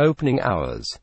Opening hours.